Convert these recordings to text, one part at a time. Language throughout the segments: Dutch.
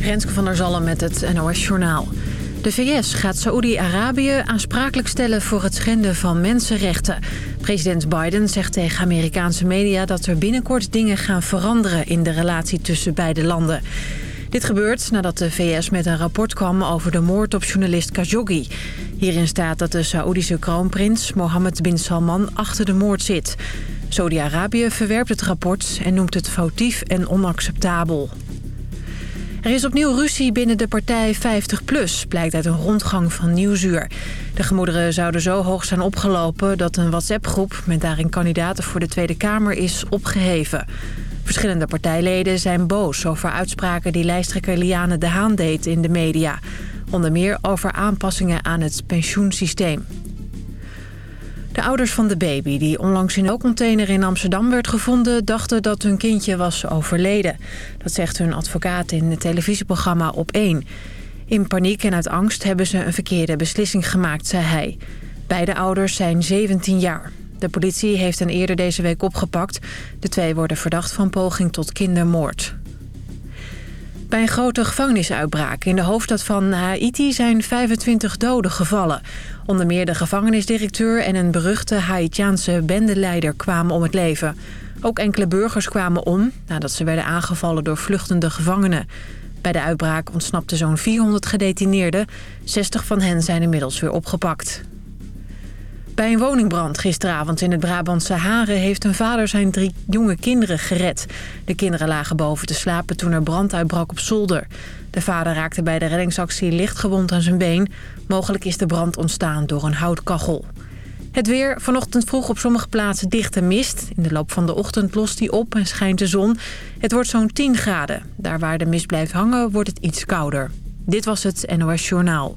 Renske van der Zalm met het NOS Journaal. De VS gaat Saoedi-Arabië aansprakelijk stellen voor het schenden van mensenrechten. President Biden zegt tegen Amerikaanse media dat er binnenkort dingen gaan veranderen in de relatie tussen beide landen. Dit gebeurt nadat de VS met een rapport kwam over de moord op journalist Khashoggi. Hierin staat dat de Saoedische kroonprins Mohammed bin Salman achter de moord zit. Saudi-Arabië verwerpt het rapport en noemt het foutief en onacceptabel. Er is opnieuw ruzie binnen de partij 50PLUS, blijkt uit een rondgang van Nieuwsuur. De gemoederen zouden zo hoog zijn opgelopen dat een WhatsApp-groep... met daarin kandidaten voor de Tweede Kamer is opgeheven. Verschillende partijleden zijn boos over uitspraken die lijsttrekker Liane de Haan deed in de media. Onder meer over aanpassingen aan het pensioensysteem. De ouders van de baby, die onlangs in een container in Amsterdam werd gevonden... dachten dat hun kindje was overleden. Dat zegt hun advocaat in het televisieprogramma Op 1. In paniek en uit angst hebben ze een verkeerde beslissing gemaakt, zei hij. Beide ouders zijn 17 jaar. De politie heeft hen eerder deze week opgepakt. De twee worden verdacht van poging tot kindermoord. Bij een grote gevangenisuitbraak in de hoofdstad van Haiti zijn 25 doden gevallen. Onder meer de gevangenisdirecteur en een beruchte Haitiaanse bendeleider kwamen om het leven. Ook enkele burgers kwamen om nadat ze werden aangevallen door vluchtende gevangenen. Bij de uitbraak ontsnapten zo'n 400 gedetineerden. 60 van hen zijn inmiddels weer opgepakt. Bij een woningbrand gisteravond in het Brabantse Haren... heeft een vader zijn drie jonge kinderen gered. De kinderen lagen boven te slapen toen er brand uitbrak op zolder. De vader raakte bij de reddingsactie lichtgewond aan zijn been. Mogelijk is de brand ontstaan door een houtkachel. Het weer, vanochtend vroeg op sommige plaatsen dichte mist. In de loop van de ochtend lost die op en schijnt de zon. Het wordt zo'n 10 graden. Daar waar de mist blijft hangen, wordt het iets kouder. Dit was het NOS Journaal.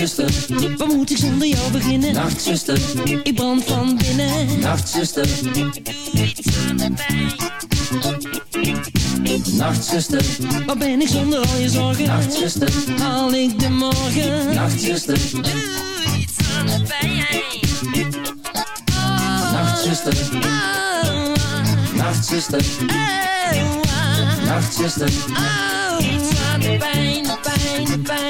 Nachtzuster, Waar moet ik zonder jou beginnen? Nachtzuster, Ik brand van binnen. Nachtzuster, Doe pijn. Nachtzuster, ben ik zonder al je zorgen? Nachtzuster, Haal ik de morgen? Nachtzuster, Doe iets aan de pijn. Oh, Nachtzuster, oh, Nachtzuster, oh, Nachtzuster, oh, iets aan de pijn, pijn, de pijn.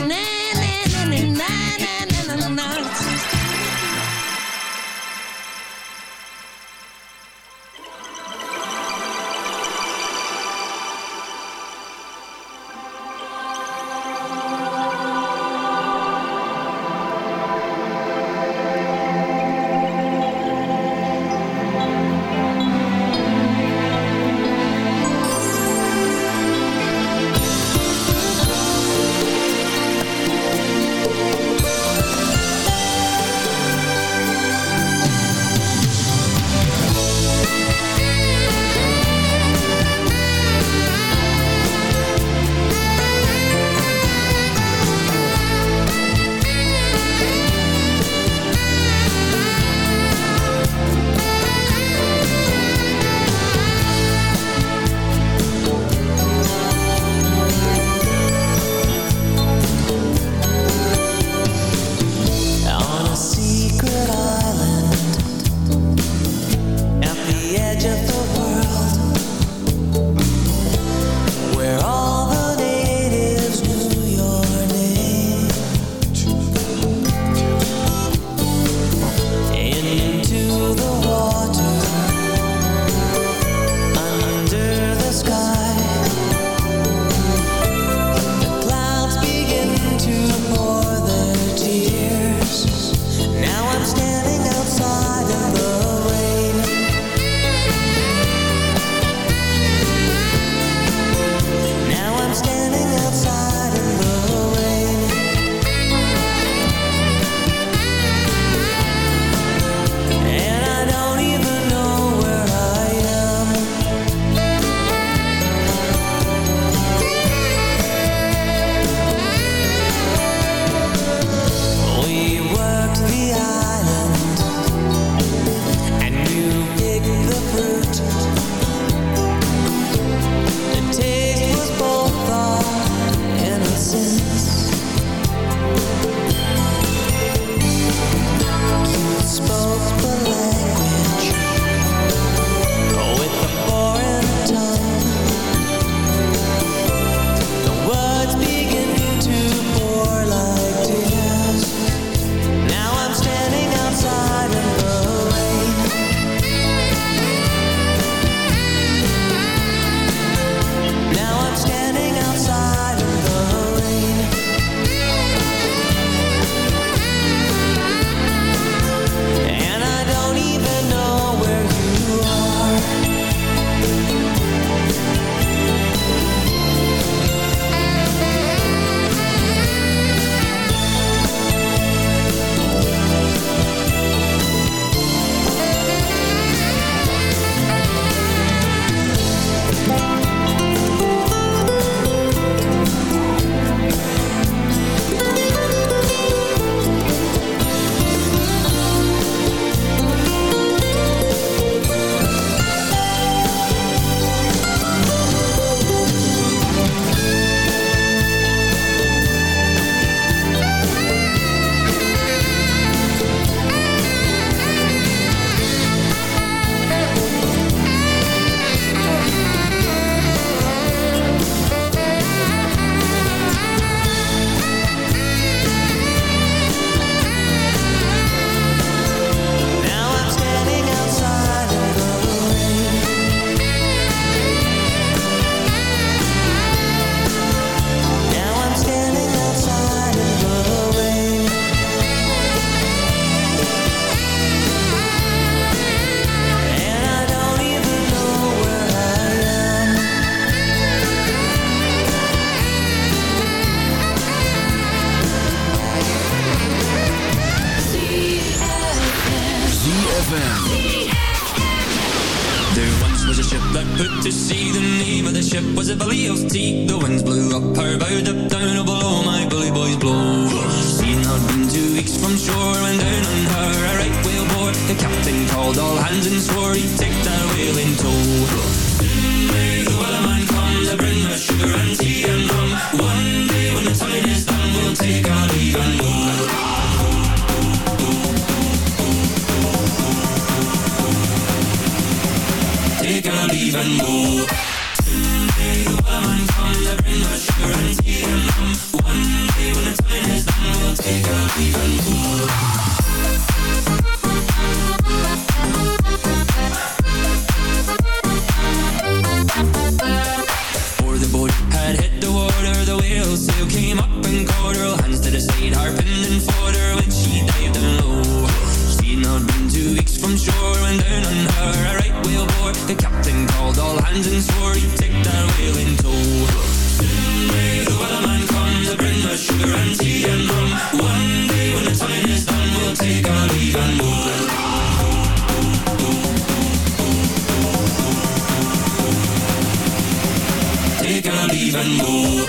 make even more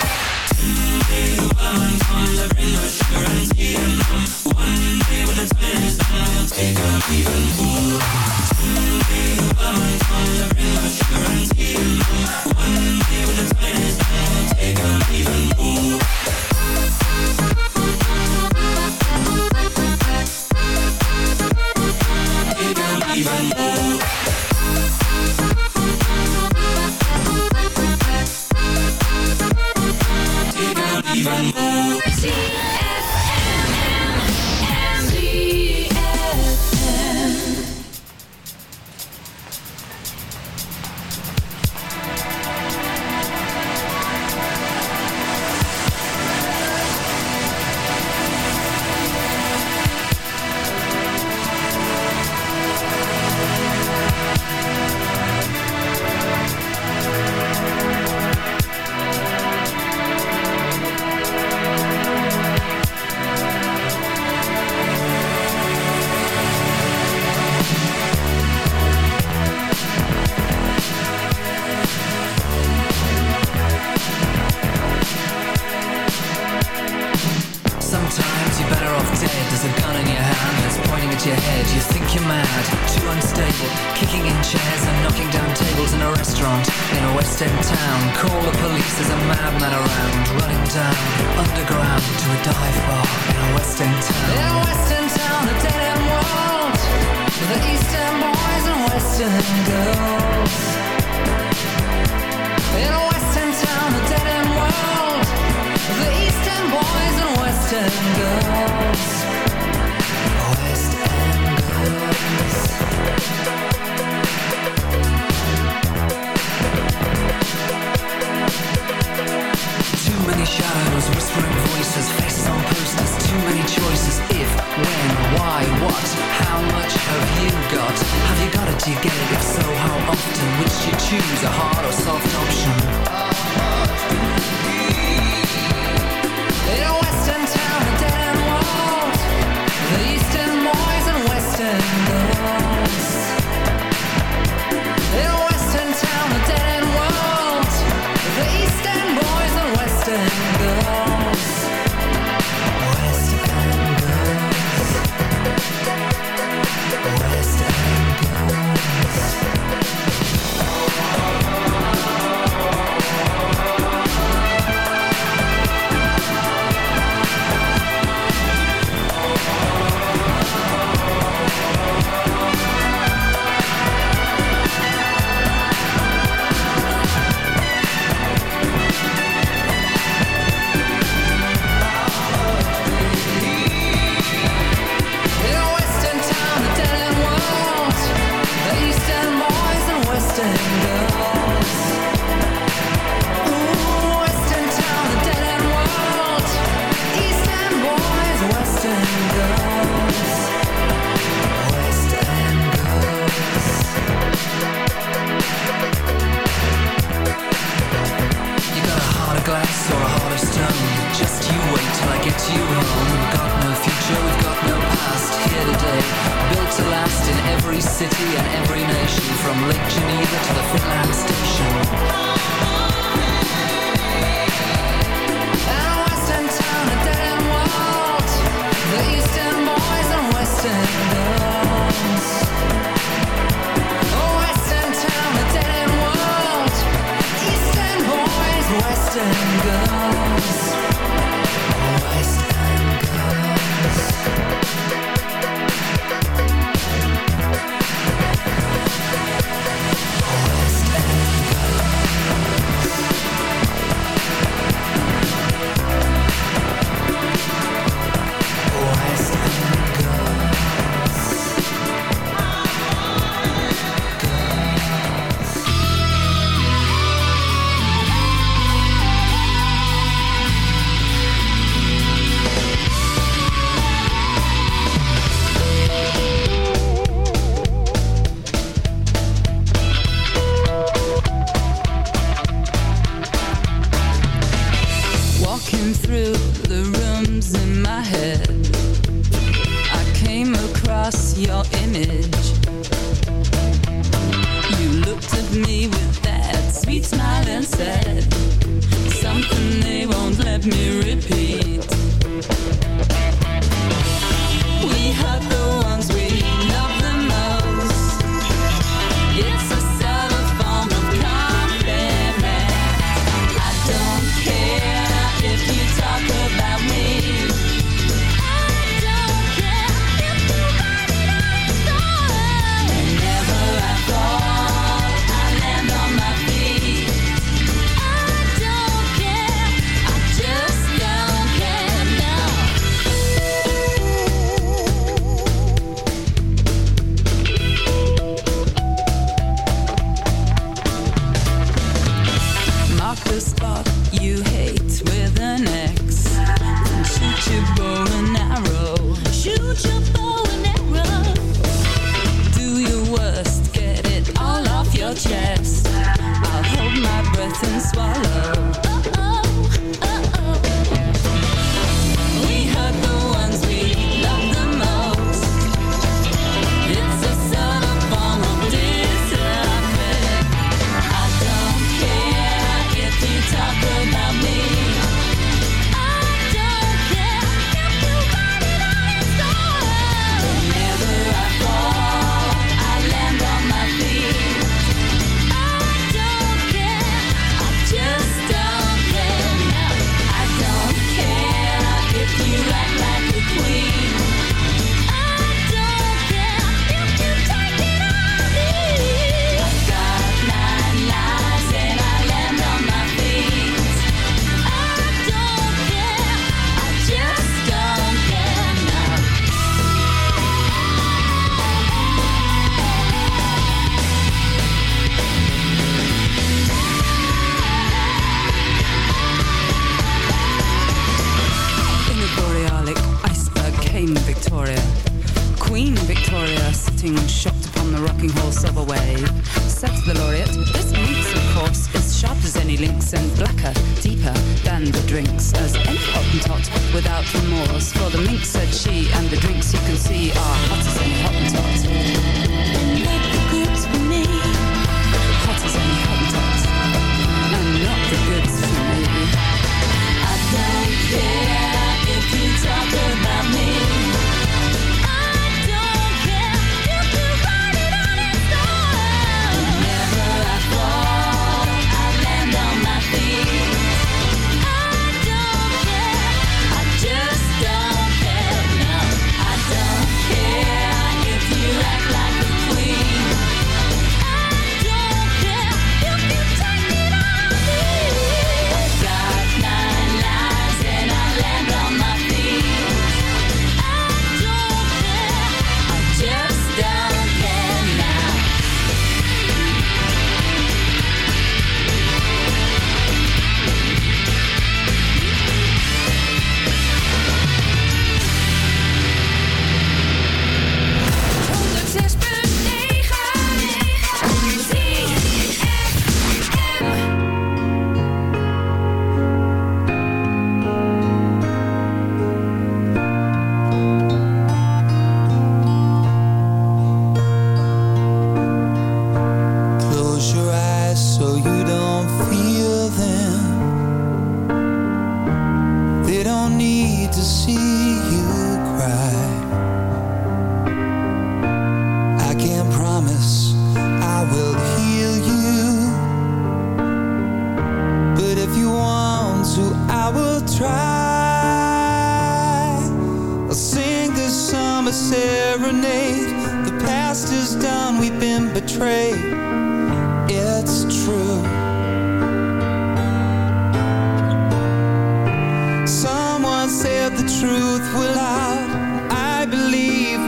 One day the wine comes, I bring her sugar and and One day when the time is done, I'll take even more the and tea One day when the time is done, I'll take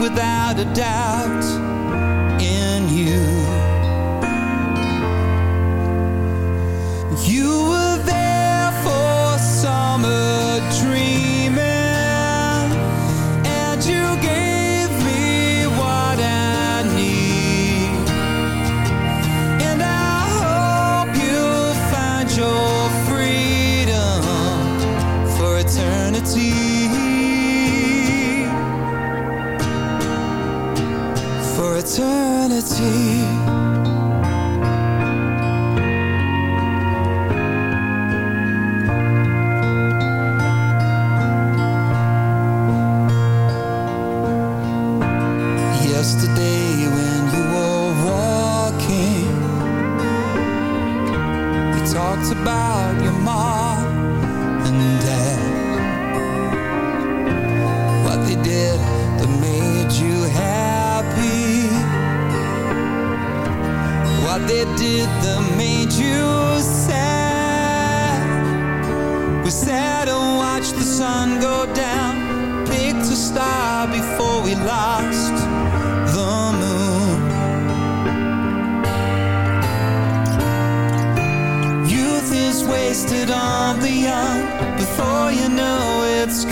without a doubt in you. Eternity.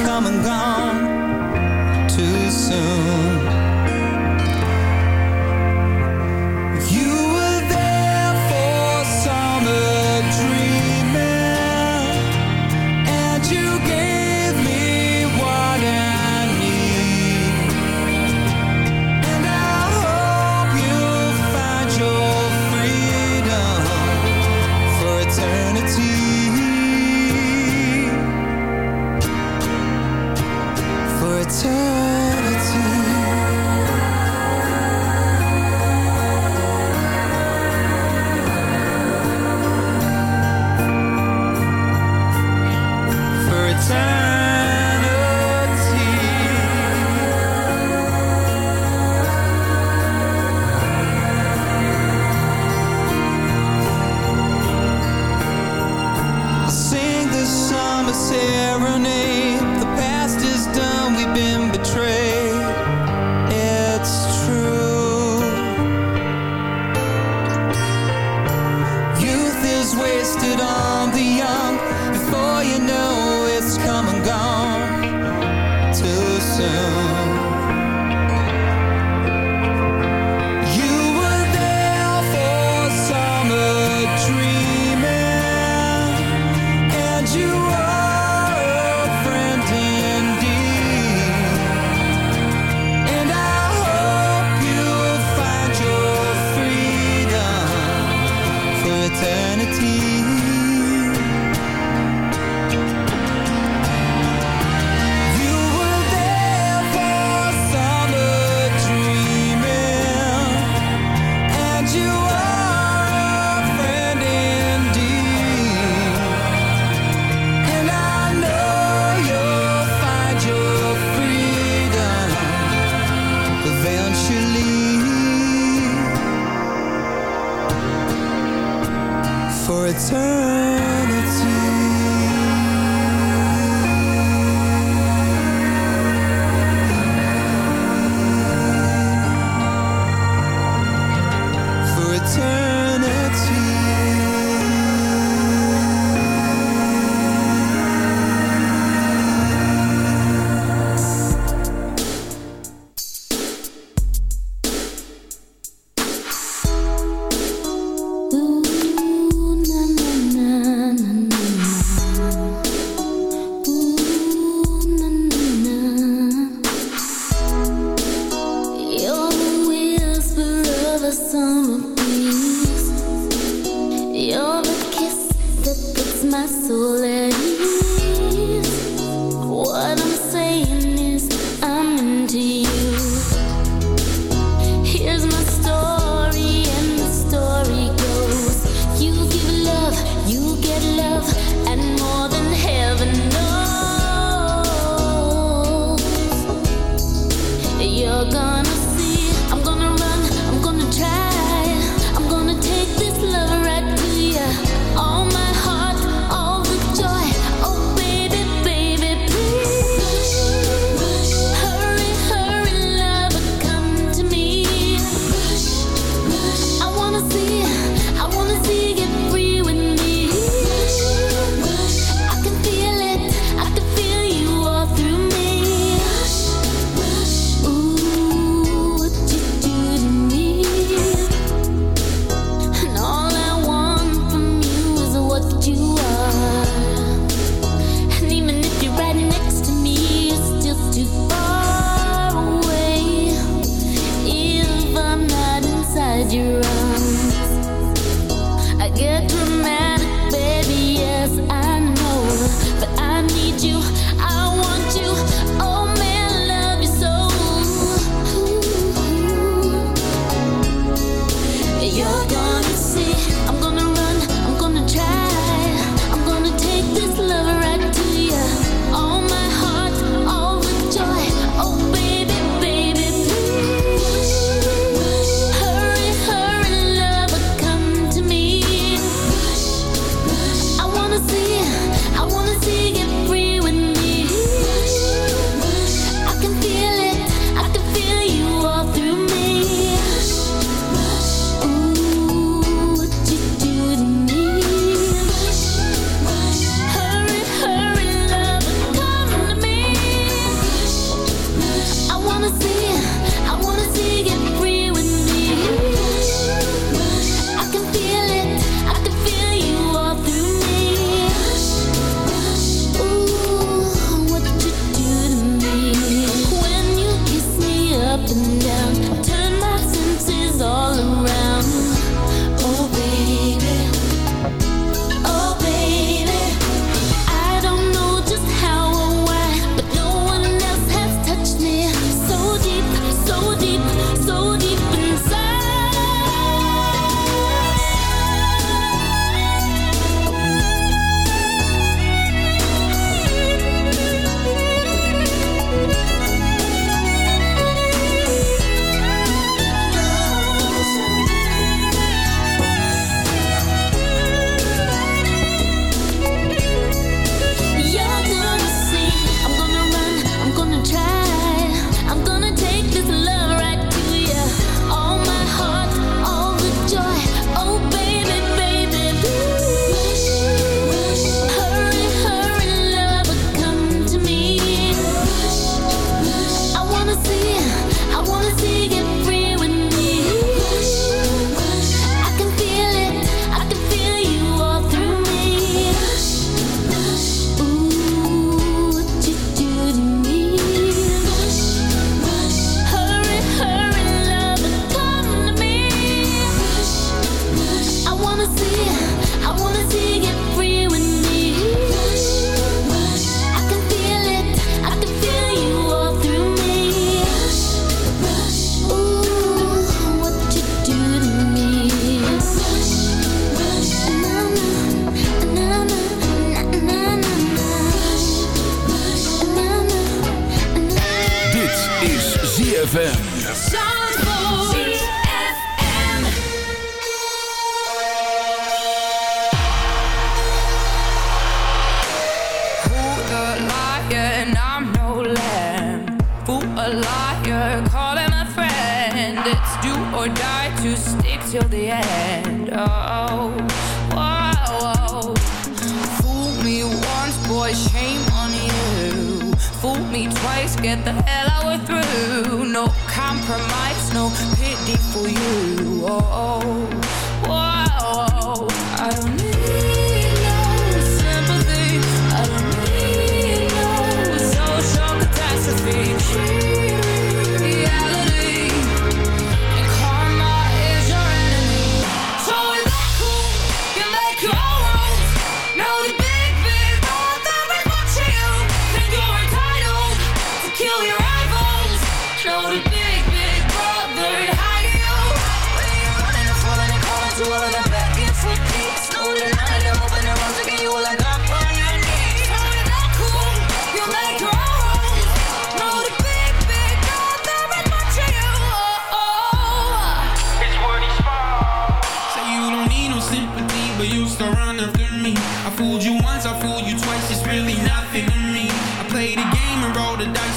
Come and gone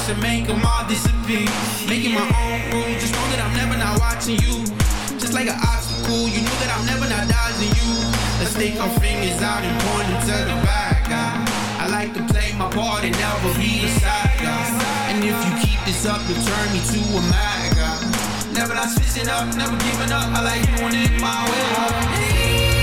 to make them all disappear. Making my own rules, just know that I'm never not watching you. Just like an obstacle, you know that I'm never not dodging you. Let's take our fingers out and point them to the bad guy. I like to play my part and never be a side guy. And if you keep this up, you'll turn me to a mad guy. Never not switching up, never giving up. I like doing it my way.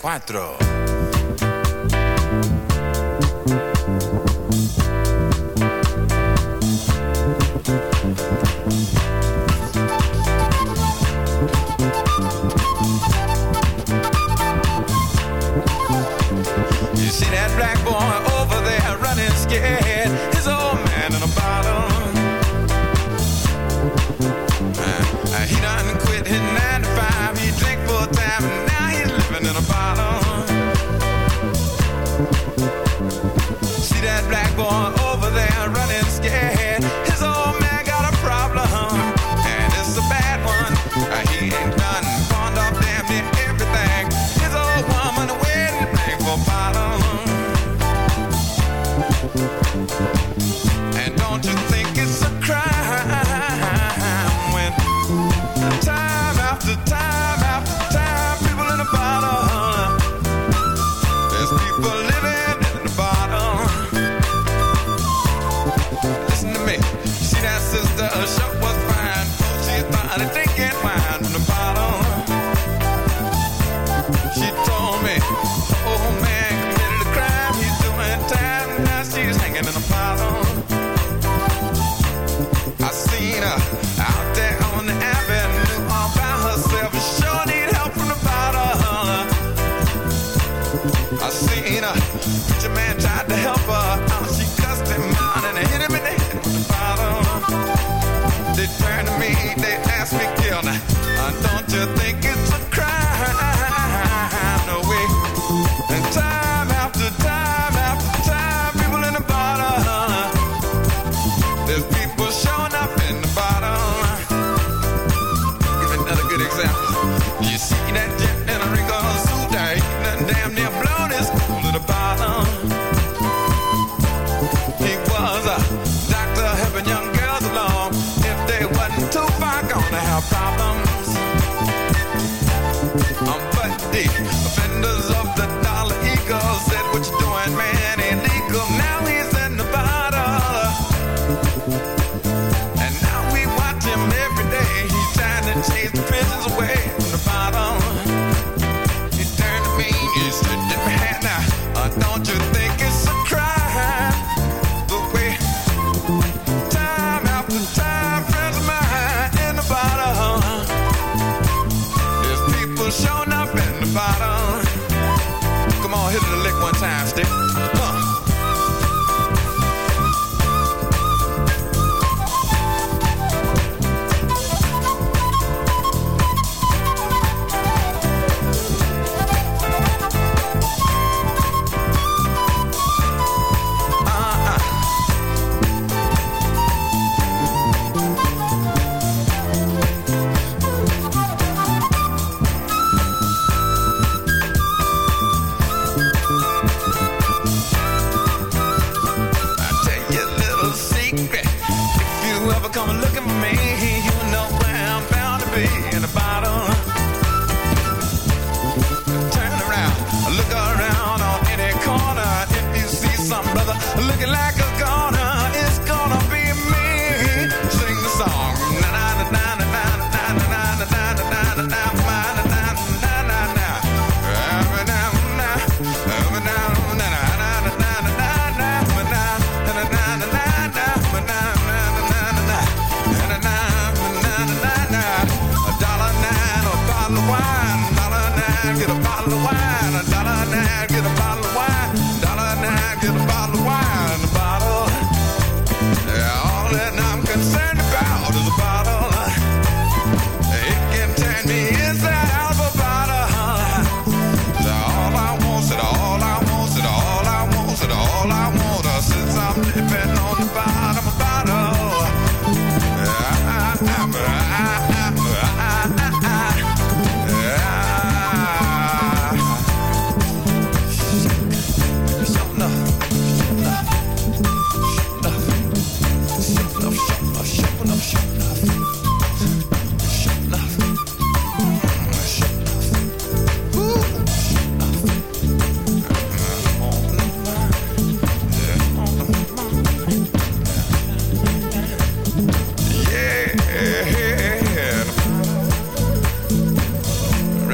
4.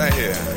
Right here.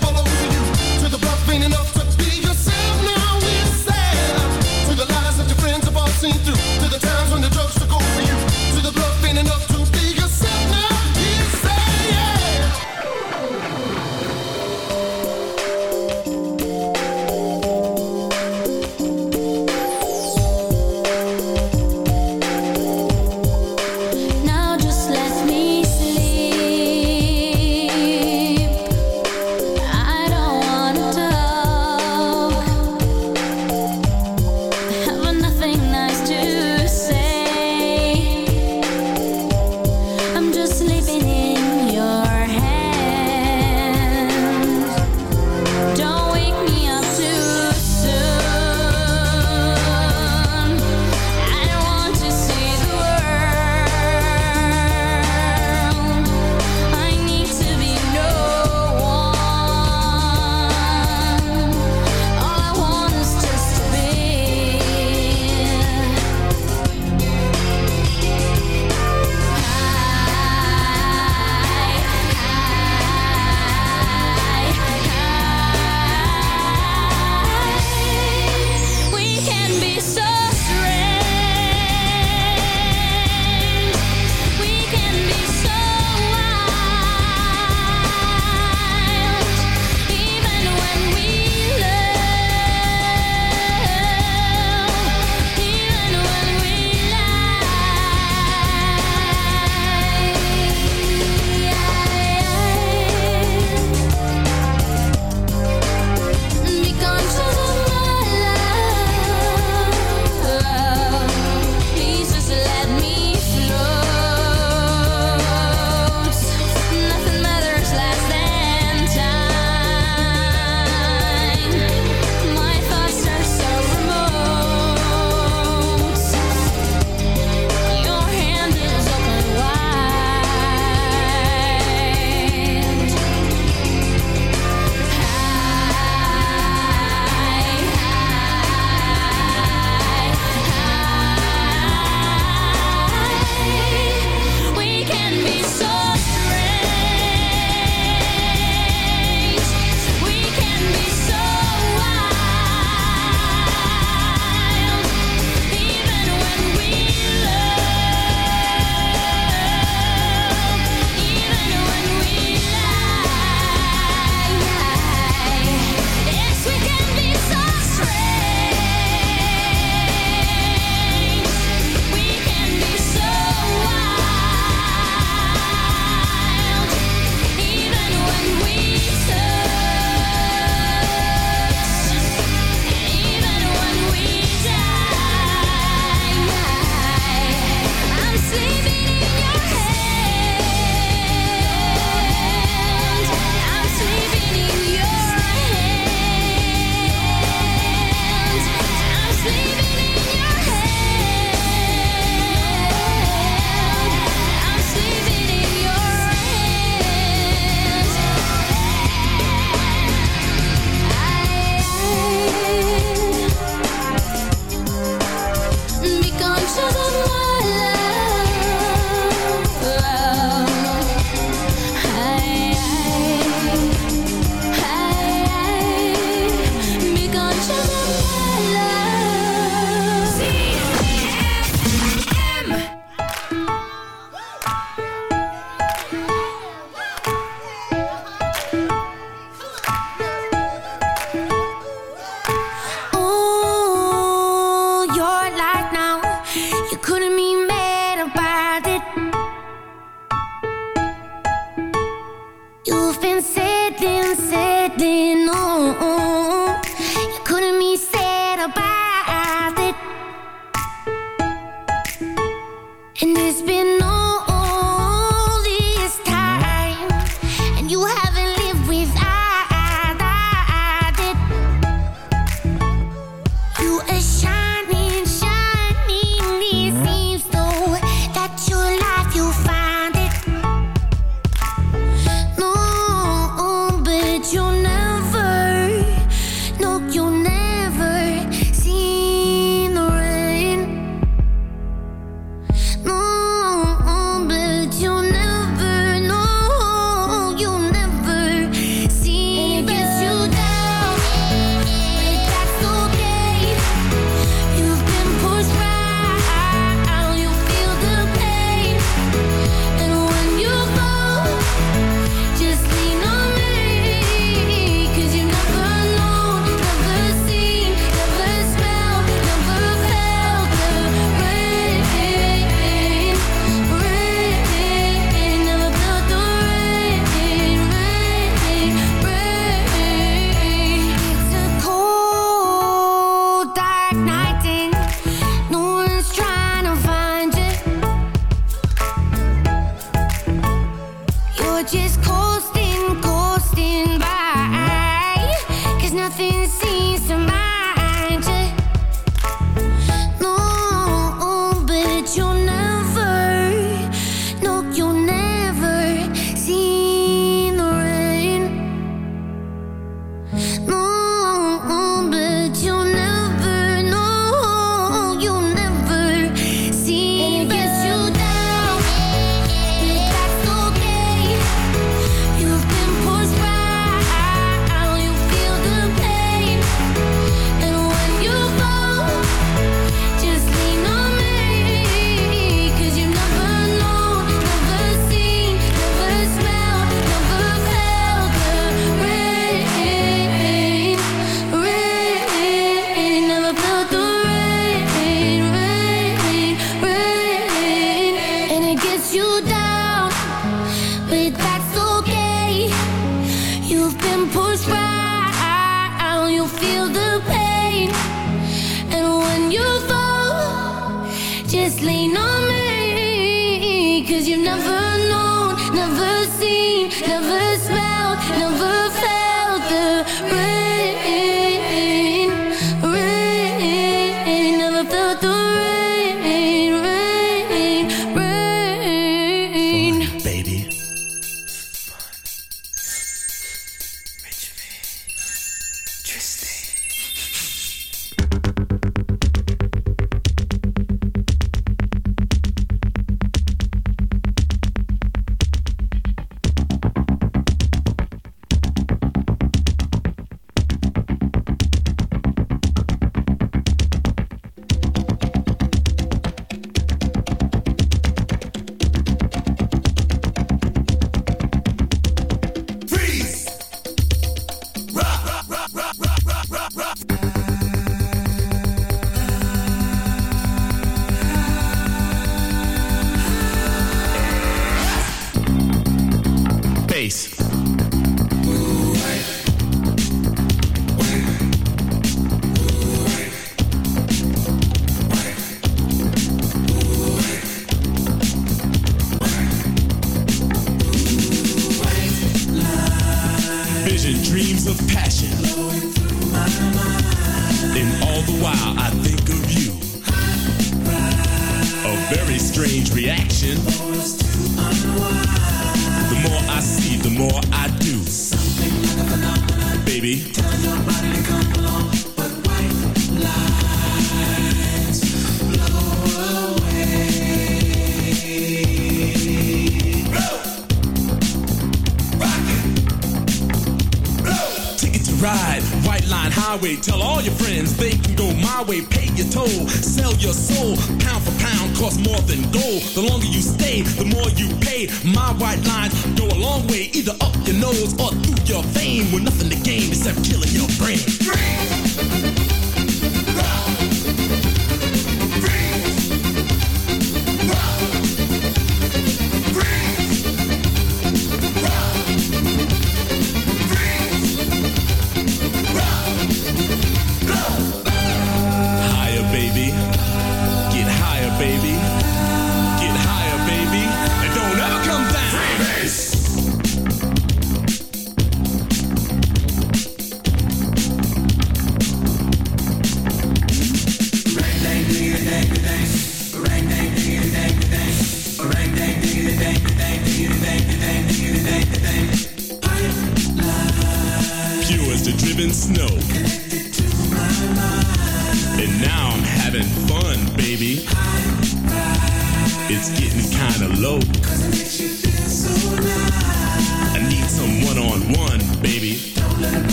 follows you. To the bluff ain't enough to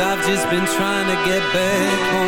I've just been trying to get back home.